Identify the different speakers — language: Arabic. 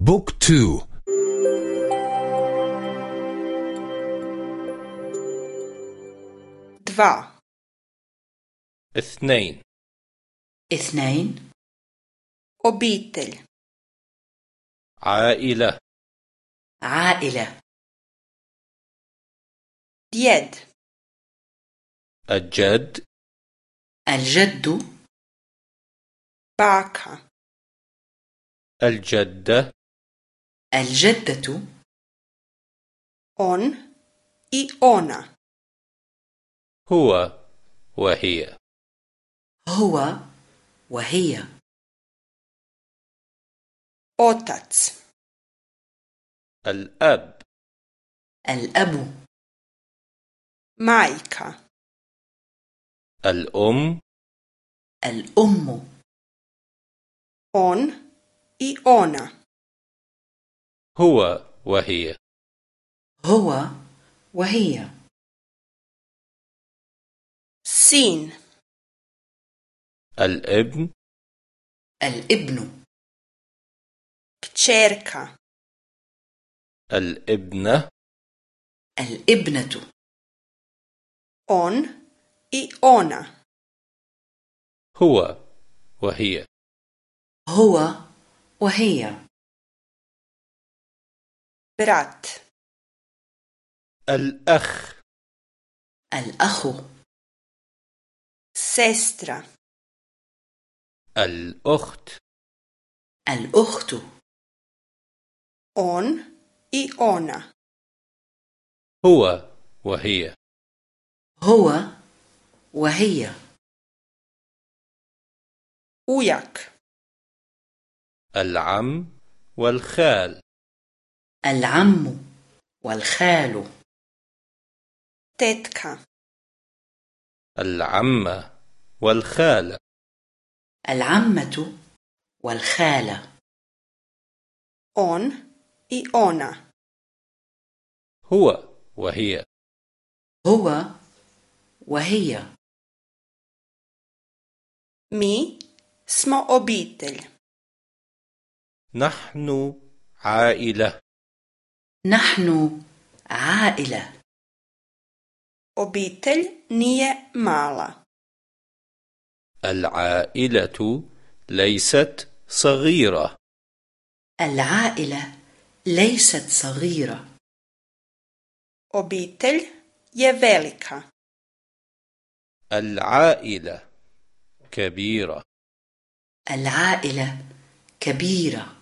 Speaker 1: بوك تو.
Speaker 2: دفا
Speaker 3: اثنين.
Speaker 4: اثنين.
Speaker 2: obitelj
Speaker 3: عائلة.
Speaker 4: عائلة.
Speaker 2: djed
Speaker 3: الجد.
Speaker 4: الجد.
Speaker 2: baka
Speaker 3: الجدة.
Speaker 4: الجدة.
Speaker 2: On i ona.
Speaker 3: هو وهي.
Speaker 4: هو وهي.
Speaker 2: Otac.
Speaker 3: الأب.
Speaker 4: الأب.
Speaker 2: Majka.
Speaker 3: الأم.
Speaker 4: الأم.
Speaker 2: On i ona.
Speaker 3: هو وهي.
Speaker 4: هو وهي.
Speaker 2: sin
Speaker 3: الابن.
Speaker 4: الابن.
Speaker 2: kćerka
Speaker 3: الابنة.
Speaker 4: الابنة.
Speaker 2: on i ona
Speaker 3: هو وهي.
Speaker 4: هو وهي.
Speaker 2: Brat
Speaker 3: الأخ.
Speaker 4: الأخ.
Speaker 2: sestra
Speaker 3: الأخت.
Speaker 4: الأخت.
Speaker 2: on i ona
Speaker 3: هو وهي.
Speaker 4: هو وهي.
Speaker 2: ujak
Speaker 3: العم والخال.
Speaker 4: العم والخال.
Speaker 2: tetka
Speaker 3: العمة والخالة
Speaker 4: العمة والخالة
Speaker 2: on i ona
Speaker 3: هو وهي.
Speaker 4: هو وهي.
Speaker 2: mi smo obitelj
Speaker 3: نحن عائلة.
Speaker 4: نحن عائلة.
Speaker 2: obitelj nije mala
Speaker 3: العائلة ليست صغيرة.
Speaker 4: العائلة ليست صغيرة.
Speaker 2: obitelj je velika
Speaker 3: العائلة كبيرة.
Speaker 4: العائلة كبيرة.